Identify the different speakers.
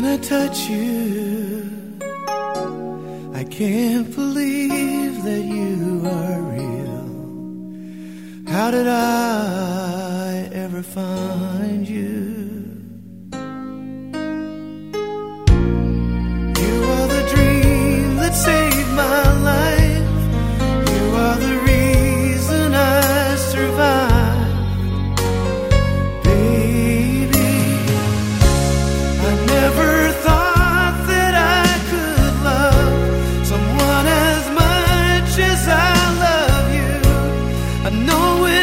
Speaker 1: touch you. I can't believe that you are real. How did I ever find always